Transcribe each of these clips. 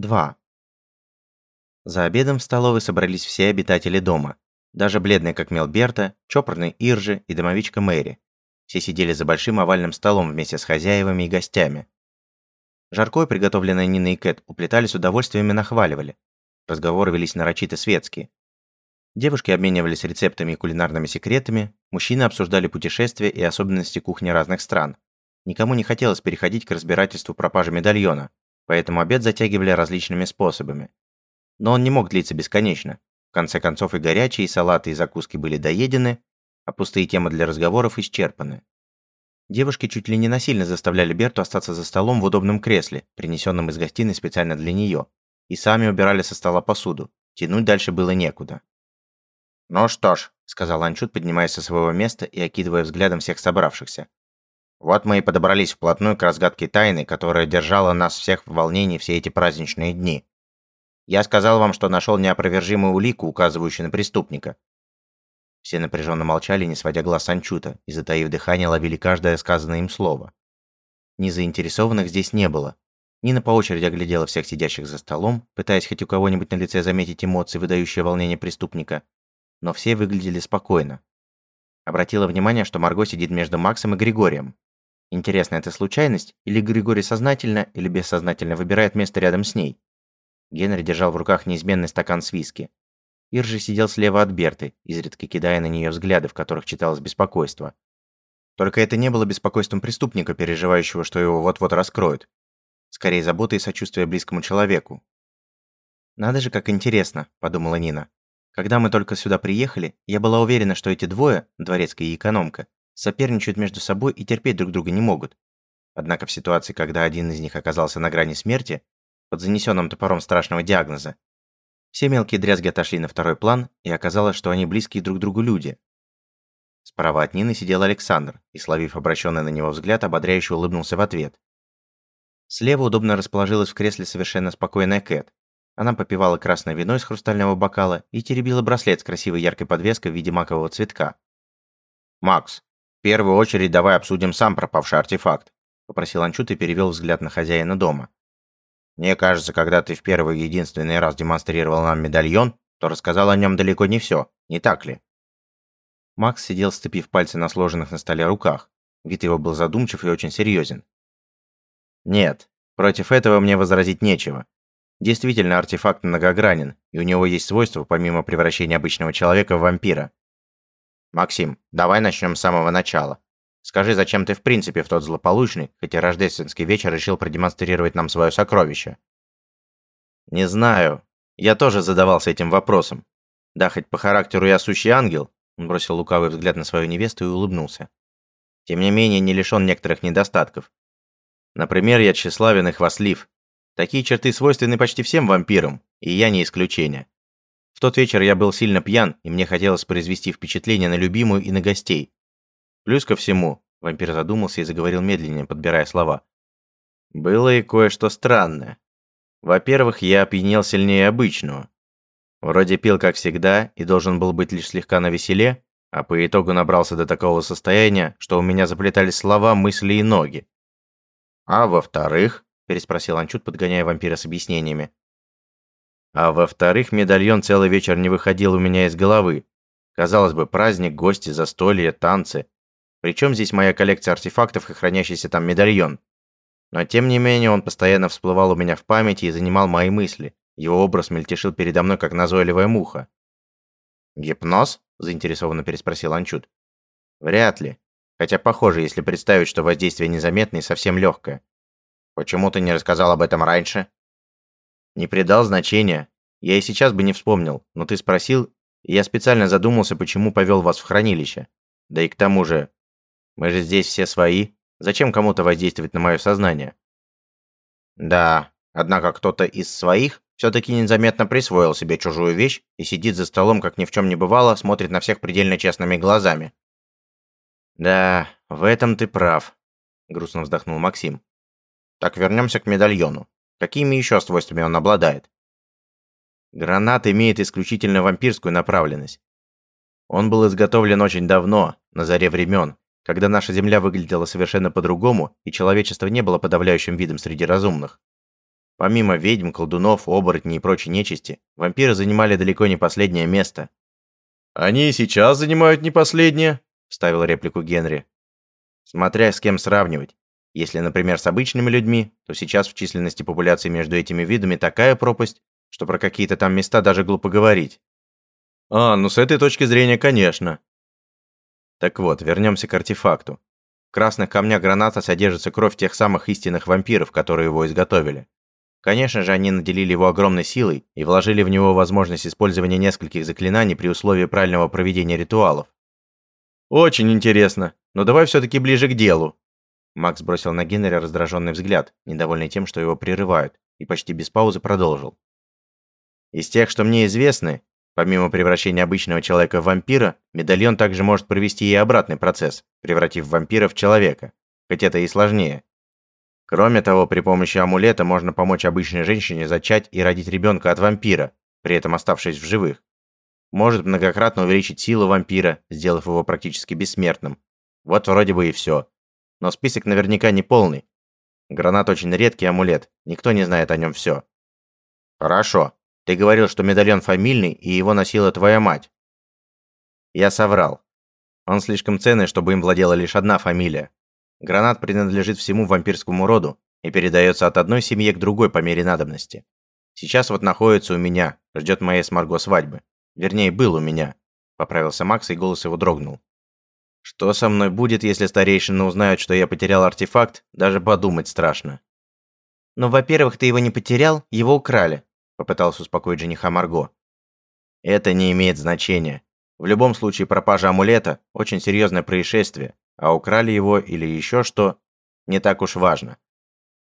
2. За обедом в столовой собрались все обитатели дома. Даже бледная как мел Берта, чопорный Иржи и домовичка Мэри. Все сидели за большим овальным столом вместе с хозяевами и гостями. Жаркое, приготовленное Ниной и Кэт, уплетали с удовольствием и нахваливали. Разговоры велись нарочито светские. Девушки обменивались рецептами и кулинарными секретами, мужчины обсуждали путешествия и особенности кухни разных стран. Никому не хотелось переходить к разбирательству пропажи медальона, поэтому обед затягивали различными способами. Но он не мог длиться бесконечно. В конце концов и горячие, и салаты, и закуски были доедены, а пустые темы для разговоров исчерпаны. Девушки чуть ли не насильно заставляли Берту остаться за столом в удобном кресле, принесенном из гостиной специально для нее, и сами убирали со стола посуду. Тянуть дальше было некуда. «Ну что ж», — сказал Анчут, поднимаясь со своего места и окидывая взглядом всех собравшихся. Вот мы и подобрались вплотную к разгадке тайны, которая держала нас всех в волнении все эти праздничные дни. Я сказал вам, что нашел неопровержимую улику, указывающую на преступника. Все напряженно молчали, не сводя глаз с Анчута, и, затаив дыхание, ловили каждое сказанное им слово. Незаинтересованных здесь не было. Нина по очереди оглядела всех сидящих за столом, пытаясь хоть у кого-нибудь на лице заметить эмоции, выдающие волнение преступника, но все выглядели спокойно. Обратила внимание, что Марго сидит между Максом и Григорием, Интересно, это случайность? Или Григорий сознательно или бессознательно выбирает место рядом с ней? Генри держал в руках неизменный стакан с виски. Иржи сидел слева от Берты, изредка кидая на нее взгляды, в которых читалось беспокойство. Только это не было беспокойством преступника, переживающего, что его вот-вот раскроют. Скорее, забота и сочувствие близкому человеку. «Надо же, как интересно», – подумала Нина. «Когда мы только сюда приехали, я была уверена, что эти двое, дворецкая и экономка, соперничают между собой и терпеть друг друга не могут. Однако в ситуации, когда один из них оказался на грани смерти, под занесенным топором страшного диагноза, все мелкие дрязги отошли на второй план, и оказалось, что они близкие друг другу люди. Справа от Нины сидел Александр, и, словив обращенный на него взгляд, ободряюще улыбнулся в ответ. Слева удобно расположилась в кресле совершенно спокойная Кэт. Она попивала красное вино из хрустального бокала и теребила браслет с красивой яркой подвеской в виде макового цветка. «Макс, первую очередь давай обсудим сам пропавший артефакт», попросил Анчут и перевел взгляд на хозяина дома. «Мне кажется, когда ты в первый и единственный раз демонстрировал нам медальон, то рассказал о нем далеко не все, не так ли?» Макс сидел, сцепив пальцы на сложенных на столе руках. Вид его был задумчив и очень серьезен. «Нет, против этого мне возразить нечего. Действительно, артефакт многогранен, и у него есть свойства, помимо превращения обычного человека в вампира. Максим, давай начнем с самого начала. Скажи, зачем ты в принципе в тот злополучный, хотя рождественский вечер решил продемонстрировать нам свое сокровище? Не знаю. Я тоже задавался этим вопросом. Да, хоть по характеру я сущий ангел, он бросил лукавый взгляд на свою невесту и улыбнулся. Тем не менее, не лишен некоторых недостатков. Например, я тщеславен и хвастлив. Такие черты свойственны почти всем вампирам, и я не исключение. В тот вечер я был сильно пьян, и мне хотелось произвести впечатление на любимую и на гостей. Плюс ко всему, вампир задумался и заговорил медленнее, подбирая слова. Было и кое-что странное. Во-первых, я опьянел сильнее обычного. Вроде пил, как всегда, и должен был быть лишь слегка на веселе, а по итогу набрался до такого состояния, что у меня заплетались слова, мысли и ноги. А во-вторых, переспросил Анчут, подгоняя вампира с объяснениями. А во-вторых, медальон целый вечер не выходил у меня из головы. Казалось бы, праздник, гости, застолье, танцы. Причем здесь моя коллекция артефактов и хранящийся там медальон? Но тем не менее он постоянно всплывал у меня в памяти и занимал мои мысли. Его образ мельтешил передо мной, как назойливая муха. «Гипноз?» – заинтересованно переспросил Анчут. «Вряд ли. Хотя похоже, если представить, что воздействие незаметное и совсем легкое. Почему ты не рассказал об этом раньше?» Не придал значения. Я и сейчас бы не вспомнил, но ты спросил, и я специально задумался, почему повел вас в хранилище. Да и к тому же, мы же здесь все свои. Зачем кому-то воздействовать на мое сознание? Да, однако кто-то из своих все-таки незаметно присвоил себе чужую вещь и сидит за столом, как ни в чем не бывало, смотрит на всех предельно честными глазами. Да, в этом ты прав, грустно вздохнул Максим. Так вернемся к медальону. Какими еще свойствами он обладает? Гранат имеет исключительно вампирскую направленность. Он был изготовлен очень давно, на заре времен, когда наша Земля выглядела совершенно по-другому, и человечество не было подавляющим видом среди разумных. Помимо ведьм, колдунов, оборотней и прочей нечисти, вампиры занимали далеко не последнее место. «Они и сейчас занимают не последнее», – вставил реплику Генри. «Смотря с кем сравнивать. Если, например, с обычными людьми, то сейчас в численности популяции между этими видами такая пропасть, что про какие-то там места даже глупо говорить. А, ну с этой точки зрения, конечно. Так вот, вернемся к артефакту. В красных камнях граната содержится кровь тех самых истинных вампиров, которые его изготовили. Конечно же, они наделили его огромной силой и вложили в него возможность использования нескольких заклинаний при условии правильного проведения ритуалов. Очень интересно, но давай все-таки ближе к делу. Макс бросил на Генри раздраженный взгляд, недовольный тем, что его прерывают, и почти без паузы продолжил. Из тех, что мне известны, Помимо превращения обычного человека в вампира, медальон также может провести и обратный процесс, превратив вампира в человека, хоть это и сложнее. Кроме того, при помощи амулета можно помочь обычной женщине зачать и родить ребенка от вампира, при этом оставшись в живых. Может многократно увеличить силу вампира, сделав его практически бессмертным. Вот вроде бы и все. Но список наверняка не полный. Гранат очень редкий амулет, никто не знает о нем все. Хорошо. Ты говорил, что медальон фамильный, и его носила твоя мать. Я соврал. Он слишком ценный, чтобы им владела лишь одна фамилия. Гранат принадлежит всему вампирскому роду и передается от одной семьи к другой по мере надобности. Сейчас вот находится у меня, ждет моей с Марго свадьбы. Вернее, был у меня. Поправился Макс, и голос его дрогнул. Что со мной будет, если старейшины узнают, что я потерял артефакт, даже подумать страшно. Но, во-первых, ты его не потерял, его украли. Попытался успокоить жениха Марго. Это не имеет значения. В любом случае пропажа амулета – очень серьезное происшествие, а украли его или еще что – не так уж важно.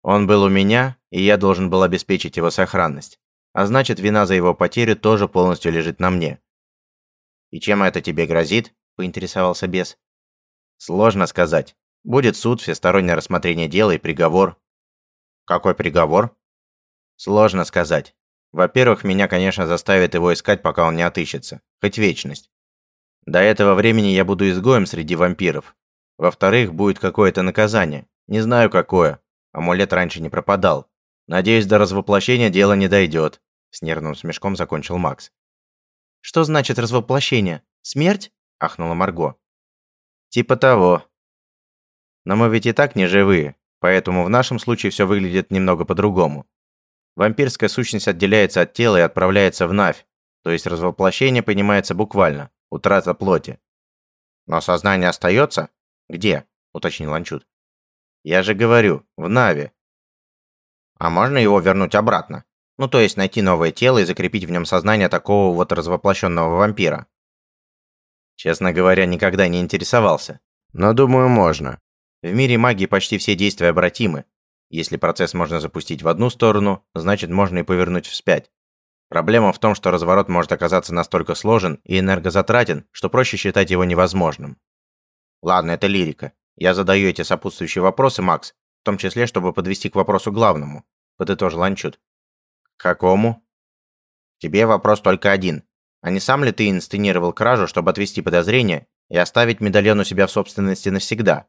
Он был у меня, и я должен был обеспечить его сохранность. А значит, вина за его потерю тоже полностью лежит на мне. «И чем это тебе грозит?» – поинтересовался бес. «Сложно сказать. Будет суд, всестороннее рассмотрение дела и приговор». «Какой приговор?» «Сложно сказать. Во-первых, меня, конечно, заставят его искать, пока он не отыщется. Хоть вечность. До этого времени я буду изгоем среди вампиров. Во-вторых, будет какое-то наказание. Не знаю какое. Амулет раньше не пропадал. Надеюсь, до развоплощения дело не дойдет. С нервным смешком закончил Макс. «Что значит развоплощение? Смерть?» – ахнула Марго. «Типа того. Но мы ведь и так не живые, поэтому в нашем случае все выглядит немного по-другому. Вампирская сущность отделяется от тела и отправляется в Навь, то есть развоплощение понимается буквально, утрата плоти. Но сознание остается? Где? уточнил Анчут. Я же говорю, в Наве. А можно его вернуть обратно? Ну, то есть найти новое тело и закрепить в нем сознание такого вот развоплощенного вампира. Честно говоря, никогда не интересовался. Но думаю, можно. В мире магии почти все действия обратимы, если процесс можно запустить в одну сторону, значит можно и повернуть вспять. Проблема в том, что разворот может оказаться настолько сложен и энергозатратен, что проще считать его невозможным. Ладно, это лирика. Я задаю эти сопутствующие вопросы, Макс, в том числе, чтобы подвести к вопросу главному, подытожил Анчут. К какому? Тебе вопрос только один. А не сам ли ты инсценировал кражу, чтобы отвести подозрения и оставить медальон у себя в собственности навсегда?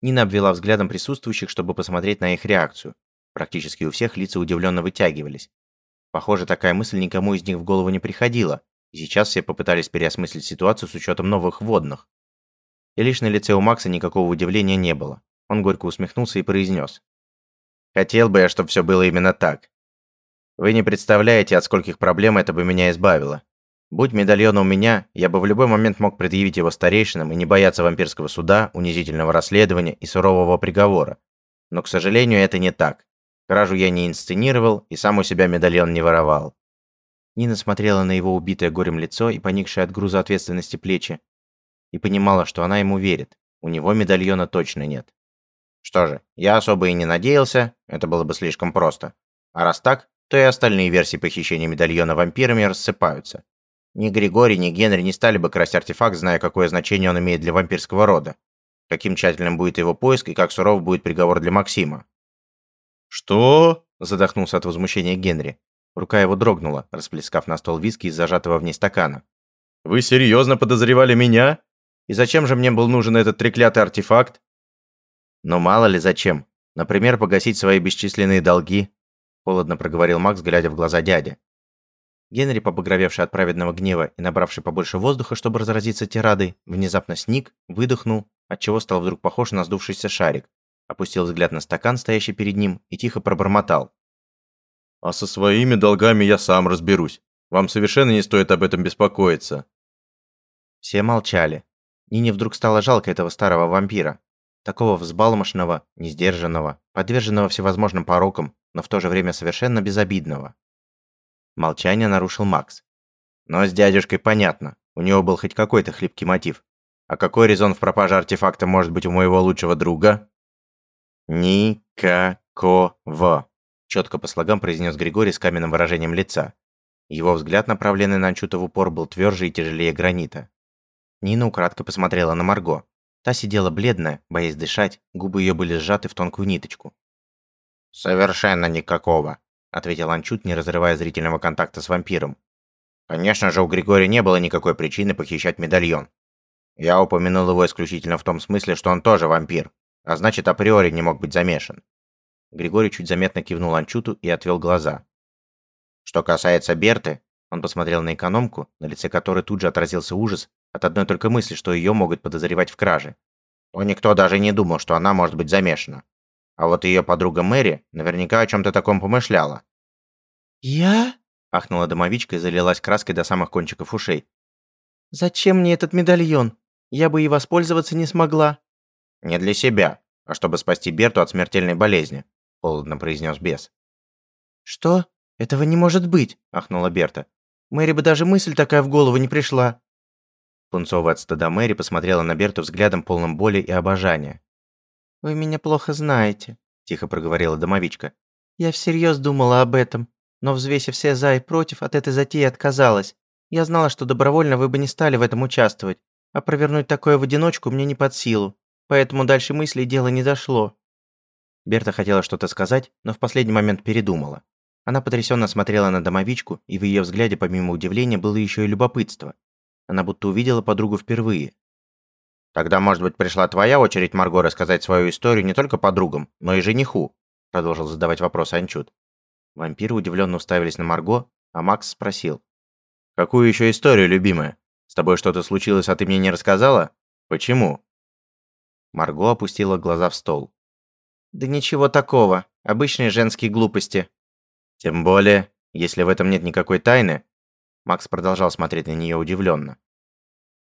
Нина обвела взглядом присутствующих, чтобы посмотреть на их реакцию. Практически у всех лица удивленно вытягивались. Похоже, такая мысль никому из них в голову не приходила, и сейчас все попытались переосмыслить ситуацию с учетом новых вводных. И лишь на лице у Макса никакого удивления не было. Он горько усмехнулся и произнес. «Хотел бы я, чтобы все было именно так. Вы не представляете, от скольких проблем это бы меня избавило. Будь медальон у меня, я бы в любой момент мог предъявить его старейшинам и не бояться вампирского суда, унизительного расследования и сурового приговора. Но, к сожалению, это не так. Кражу я не инсценировал и сам у себя медальон не воровал. Нина смотрела на его убитое горем лицо и поникшее от груза ответственности плечи и понимала, что она ему верит. У него медальона точно нет. Что же, я особо и не надеялся, это было бы слишком просто. А раз так, то и остальные версии похищения медальона вампирами рассыпаются. Ни Григорий, ни Генри не стали бы красть артефакт, зная, какое значение он имеет для вампирского рода. Каким тщательным будет его поиск и как суров будет приговор для Максима. «Что?» – задохнулся от возмущения Генри. Рука его дрогнула, расплескав на стол виски из зажатого в ней стакана. «Вы серьезно подозревали меня? И зачем же мне был нужен этот треклятый артефакт?» «Ну мало ли зачем. Например, погасить свои бесчисленные долги. холодно проговорил Макс, глядя в глаза дяди. Генри, побагровевший от праведного гнева и набравший побольше воздуха, чтобы разразиться тирадой, внезапно сник, выдохнул, отчего стал вдруг похож на сдувшийся шарик, опустил взгляд на стакан, стоящий перед ним, и тихо пробормотал. «А со своими долгами я сам разберусь. Вам совершенно не стоит об этом беспокоиться». Все молчали. Нине вдруг стало жалко этого старого вампира. Такого взбалмошного, несдержанного, подверженного всевозможным порокам, но в то же время совершенно безобидного. Молчание нарушил Макс. Но с дядюшкой понятно. У него был хоть какой-то хлипкий мотив. А какой резон в пропаже артефакта может быть у моего лучшего друга? Никакого. Четко по слогам произнес Григорий с каменным выражением лица. Его взгляд, направленный на Анчута в упор, был тверже и тяжелее гранита. Нина украдко посмотрела на Марго. Та сидела бледная, боясь дышать, губы ее были сжаты в тонкую ниточку. «Совершенно никакого», — ответил Анчут, не разрывая зрительного контакта с вампиром. «Конечно же, у Григория не было никакой причины похищать медальон. Я упомянул его исключительно в том смысле, что он тоже вампир, а значит, априори не мог быть замешан». Григорий чуть заметно кивнул Анчуту и отвел глаза. Что касается Берты, он посмотрел на экономку, на лице которой тут же отразился ужас от одной только мысли, что ее могут подозревать в краже. То никто даже не думал, что она может быть замешана. А вот ее подруга Мэри наверняка о чем-то таком помышляла. «Я?» – ахнула домовичка и залилась краской до самых кончиков ушей. «Зачем мне этот медальон? Я бы и воспользоваться не смогла». «Не для себя, а чтобы спасти Берту от смертельной болезни», – холодно произнес бес. «Что? Этого не может быть!» – ахнула Берта. «Мэри бы даже мысль такая в голову не пришла». Пунцовая от стыда Мэри посмотрела на Берту взглядом полным боли и обожания. «Вы меня плохо знаете», – тихо проговорила домовичка. «Я всерьез думала об этом, но взвесив все за и против, от этой затеи отказалась. Я знала, что добровольно вы бы не стали в этом участвовать, а провернуть такое в одиночку мне не под силу, поэтому дальше мысли дело не дошло». Берта хотела что-то сказать, но в последний момент передумала. Она потрясенно смотрела на домовичку, и в ее взгляде помимо удивления было еще и любопытство. Она будто увидела подругу впервые. «Тогда, может быть, пришла твоя очередь, Марго, рассказать свою историю не только подругам, но и жениху?» Продолжил задавать вопрос Анчут. Вампиры удивленно уставились на Марго, а Макс спросил. «Какую еще историю, любимая? С тобой что-то случилось, а ты мне не рассказала? Почему?» Марго опустила глаза в стол. «Да ничего такого. Обычные женские глупости». «Тем более, если в этом нет никакой тайны, Макс продолжал смотреть на нее удивленно.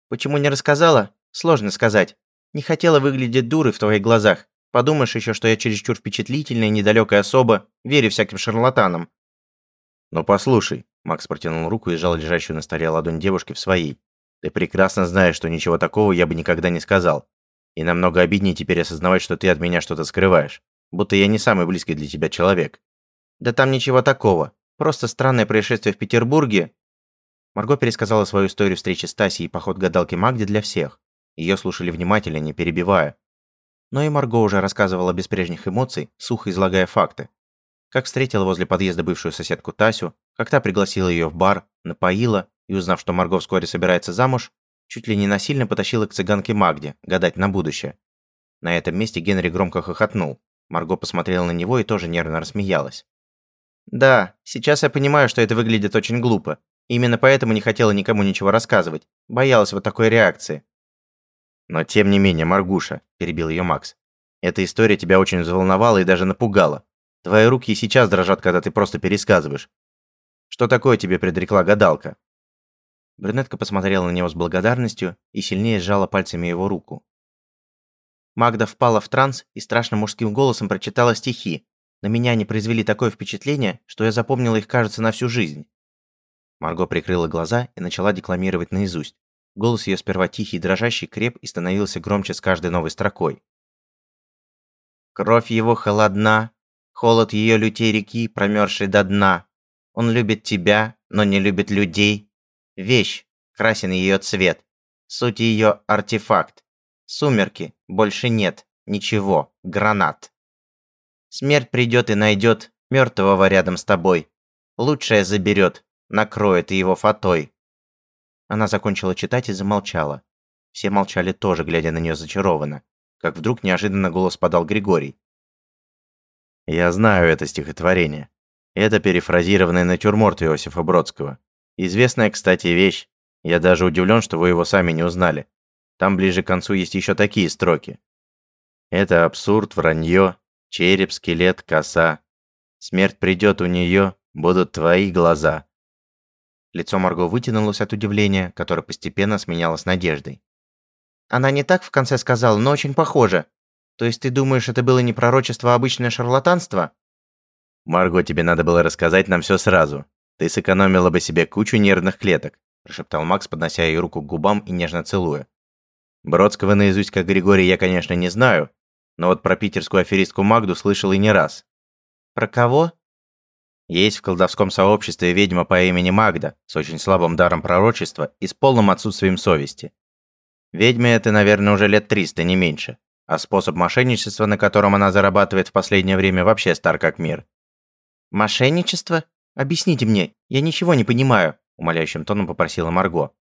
«Почему не рассказала? Сложно сказать. Не хотела выглядеть дурой в твоих глазах. Подумаешь еще, что я чересчур впечатлительная, недалекая особа, верю всяким шарлатанам». «Ну послушай», Макс протянул руку и сжал лежащую на столе ладонь девушки в своей. «Ты прекрасно знаешь, что ничего такого я бы никогда не сказал. И намного обиднее теперь осознавать, что ты от меня что-то скрываешь. Будто я не самый близкий для тебя человек». «Да там ничего такого. Просто странное происшествие в Петербурге Марго пересказала свою историю встречи с Тасей и поход гадалки Магди для всех. Ее слушали внимательно, не перебивая. Но и Марго уже рассказывала без прежних эмоций, сухо излагая факты. Как встретила возле подъезда бывшую соседку Тасю, как та пригласила ее в бар, напоила и, узнав, что Марго вскоре собирается замуж, чуть ли не насильно потащила к цыганке Магде, гадать на будущее. На этом месте Генри громко хохотнул. Марго посмотрела на него и тоже нервно рассмеялась. «Да, сейчас я понимаю, что это выглядит очень глупо. Именно поэтому не хотела никому ничего рассказывать. Боялась вот такой реакции. Но тем не менее, Маргуша, перебил ее Макс. Эта история тебя очень взволновала и даже напугала. Твои руки и сейчас дрожат, когда ты просто пересказываешь. Что такое тебе предрекла гадалка? Брюнетка посмотрела на него с благодарностью и сильнее сжала пальцами его руку. Магда впала в транс и страшным мужским голосом прочитала стихи. На меня они произвели такое впечатление, что я запомнила их, кажется, на всю жизнь. Марго прикрыла глаза и начала декламировать наизусть. Голос ее сперва тихий дрожащий креп и становился громче с каждой новой строкой. «Кровь его холодна, холод ее лютей реки, промерзшей до дна. Он любит тебя, но не любит людей. Вещь, красен ее цвет, суть ее артефакт. Сумерки, больше нет, ничего, гранат. Смерть придет и найдет мертвого рядом с тобой. Лучшее заберет, накроет его фатой. Она закончила читать и замолчала. Все молчали тоже, глядя на нее зачарованно. Как вдруг неожиданно голос подал Григорий. «Я знаю это стихотворение. Это перефразированный натюрморт Иосифа Бродского. Известная, кстати, вещь. Я даже удивлен, что вы его сами не узнали. Там ближе к концу есть еще такие строки. Это абсурд, вранье, череп, скелет, коса. Смерть придет у нее, будут твои глаза. Лицо Марго вытянулось от удивления, которое постепенно сменялось надеждой. Она не так в конце сказала, но очень похоже. То есть ты думаешь, это было не пророчество, а обычное шарлатанство? Марго, тебе надо было рассказать нам все сразу. Ты сэкономила бы себе кучу нервных клеток, прошептал Макс, поднося ее руку к губам и нежно целуя. Бродского наизусть как Григорий я, конечно, не знаю, но вот про питерскую аферистку Магду слышал и не раз. Про кого? Есть в колдовском сообществе ведьма по имени Магда с очень слабым даром пророчества и с полным отсутствием совести. Ведьме это, наверное, уже лет 300, не меньше. А способ мошенничества, на котором она зарабатывает в последнее время, вообще стар как мир. «Мошенничество? Объясните мне, я ничего не понимаю», умоляющим тоном попросила Марго.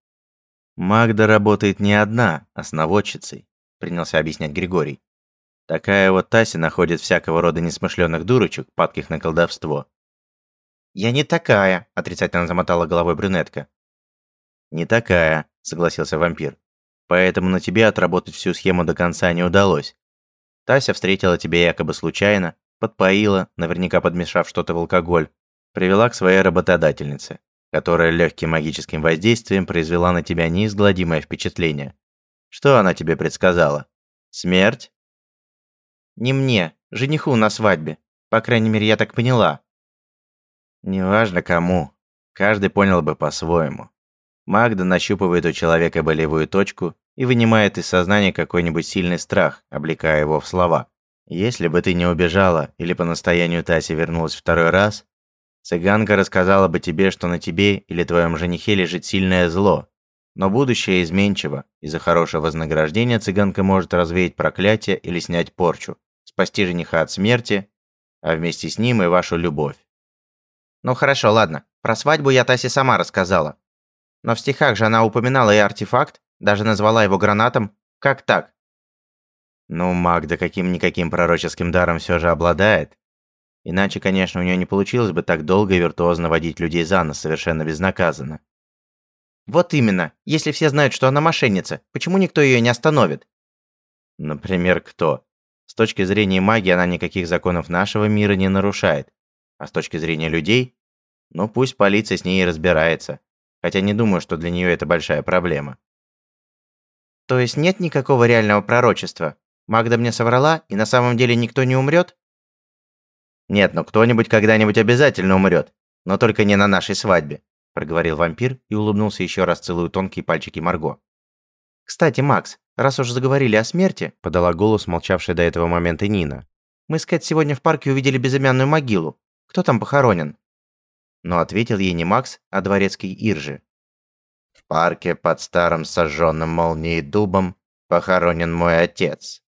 «Магда работает не одна, а с наводчицей», принялся объяснять Григорий. Такая вот Тася находит всякого рода несмышленых дурочек, падких на колдовство. «Я не такая», – отрицательно замотала головой брюнетка. «Не такая», – согласился вампир. «Поэтому на тебе отработать всю схему до конца не удалось. Тася встретила тебя якобы случайно, подпоила, наверняка подмешав что-то в алкоголь, привела к своей работодательнице, которая легким магическим воздействием произвела на тебя неизгладимое впечатление. Что она тебе предсказала? Смерть? Не мне, жениху на свадьбе. По крайней мере, я так поняла. Неважно кому. Каждый понял бы по-своему. Магда нащупывает у человека болевую точку и вынимает из сознания какой-нибудь сильный страх, облекая его в слова. Если бы ты не убежала или по настоянию Таси вернулась второй раз, цыганка рассказала бы тебе, что на тебе или твоем женихе лежит сильное зло, но будущее изменчиво, и за хорошее вознаграждение цыганка может развеять проклятие или снять порчу спасти жениха от смерти, а вместе с ним и вашу любовь. Ну хорошо, ладно. Про свадьбу я Тасе сама рассказала. Но в стихах же она упоминала и артефакт, даже назвала его гранатом. Как так? Ну, Магда каким-никаким пророческим даром все же обладает. Иначе, конечно, у нее не получилось бы так долго и виртуозно водить людей за нос совершенно безнаказанно. Вот именно. Если все знают, что она мошенница, почему никто ее не остановит? Например, кто? С точки зрения магии она никаких законов нашего мира не нарушает. А с точки зрения людей, ну пусть полиция с ней и разбирается. Хотя не думаю, что для нее это большая проблема. То есть нет никакого реального пророчества? Магда мне соврала, и на самом деле никто не умрет? Нет, но кто-нибудь когда-нибудь обязательно умрет, но только не на нашей свадьбе, проговорил вампир и улыбнулся еще раз, целуя тонкие пальчики Марго. Кстати, Макс, раз уж заговорили о смерти, подала голос молчавшая до этого момента Нина. Мы с Кэт сегодня в парке увидели безымянную могилу. Кто там похоронен? Но ответил ей не Макс, а дворецкий Иржи. В парке под старым сожженным молнией дубом похоронен мой отец.